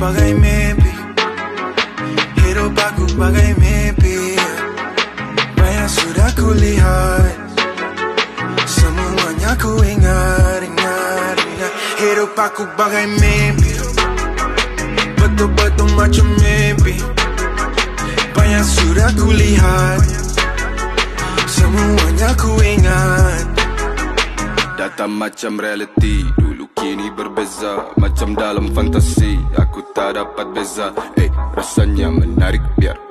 Bagai mimpi Hidup aku bagai mimpi Banyak sudah kulihat Semuanya ku ingat, ingat, ingat. Hidup aku bagai mimpi Betul-betul macam mimpi Banyak sudah kulihat Semuanya ku ingat. Datang macam reality Dulu kini berbeza. Macam dalam fantasi Aku tak dapat beza. Eh rasanya menarik Biar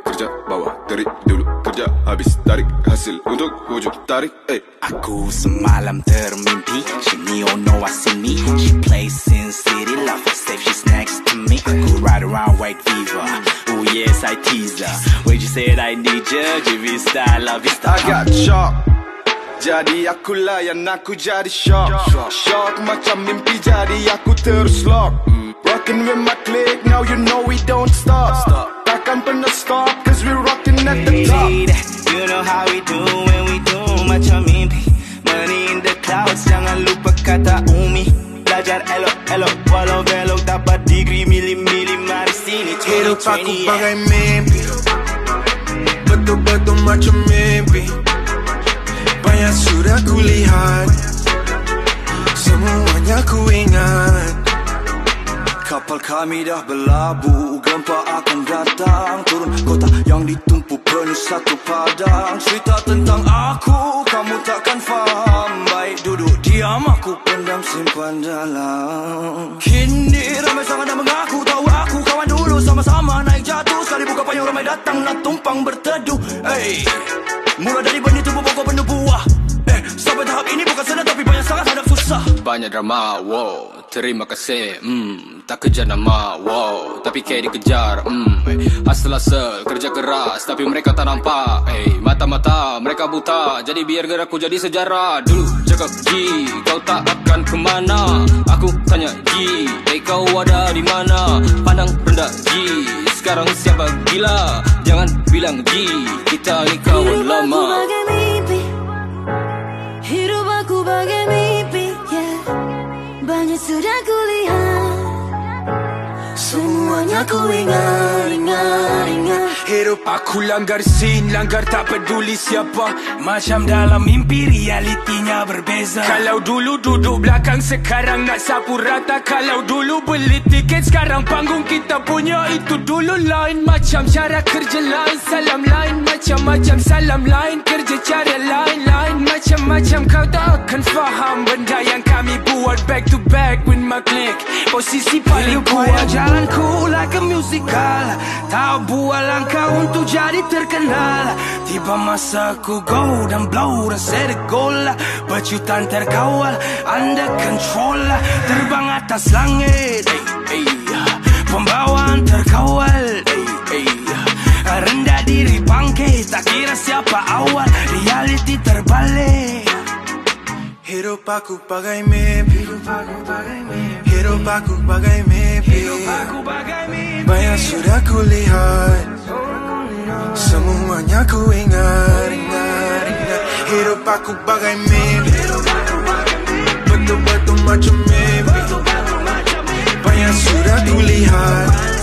kerja bawah terik Dulu. Kerja habis tarik Hasil. Untuk wujud tarik Eh. Aku semalam termimpi. She Neo know I see me. She plays in city. Love her safe she's next to me. Aku ride around white fever. Oh yes I tease her. When you said I need you GV style love is I got shock Jadi aku layan aku jadi shock. Shock. Macam mimpi jadi aku terus lock. Rockin' with my clique now you Belajar elok-elok Walau belok Dapat degree mili-mili Mari sini Hidup aku 2020 bagai mimpi. Betul-betul macam mimpi. Banyak sudah kulihat Semuanya ku ingat. Kapal kami dah berlabuh Gempa akan datang Turun. Kota yang ditumpu penuh satu padang. Cerita tentang diam Aku pendam simpan dalam. Kini ramai sangat dah mengaku Tahu aku kawan dulu Sama-sama naik jatuh. Sekali buka payung ramai datang Nak tumpang berteduh. Hey Mula dari benih tumbuh pokok penuh buah. Eh sampai tahap ini bukan senang Tapi banyak sangat hadap susah. Banyak drama, wow Terima kasih, hmm Tak kejar nama, wow. Tapi kayak dikejar, hmm. Eh, Hustle-hustle, kerja keras Tapi mereka tak nampak, eh Mata-mata, mereka buta. Jadi biar gerakku jadi sejarah. Dulu cakap G Kau tak akan kemana Aku tanya G Eh kau ada di mana? Pandang rendah G Sekarang siapa gila? Jangan bilang G Kita ni kawan Hidup aku lama. bagai mimpi. Hidup aku bagai mimpi yeah. Banyak sudah kulihat Semuanya ku ingat, ingat, ingat. Hidup Aku langgar scene, langgar tak peduli siapa. Macam dalam mimpi, realitinya berbeza. Kalau dulu duduk belakang, sekarang nak sapu rata. Kalau dulu beli tiket, sekarang panggung kita punya. Itu dulu lain, macam cara kerja lain. Salam lain, macam-macam salam lain. Kerja cara lain-lain, macam-macam Kau tak akan faham benda yang kami buat Back to back with my clique. Posisi paling kuat. jalanku like a musical. Tak buat langkah untuk jadi terkenal. Tiba masa ku go dan blow dan set a goal. Berjutaan terkawal under control. Terbang atas langit. Hey, hey. Pembawaan terkawal. Hey. Rendah diri bangkit. Tak kira siapa awal. Reality terbalik Hidup aku bagai mimpi Hidup aku bagai mimpi Banyak sudah kulihat Semuanya ku ingat, ingat, ingat Hidup aku bagai mimpi Betul-betul macam mimpi Banyak sudah kulihat Semuanya ku ingat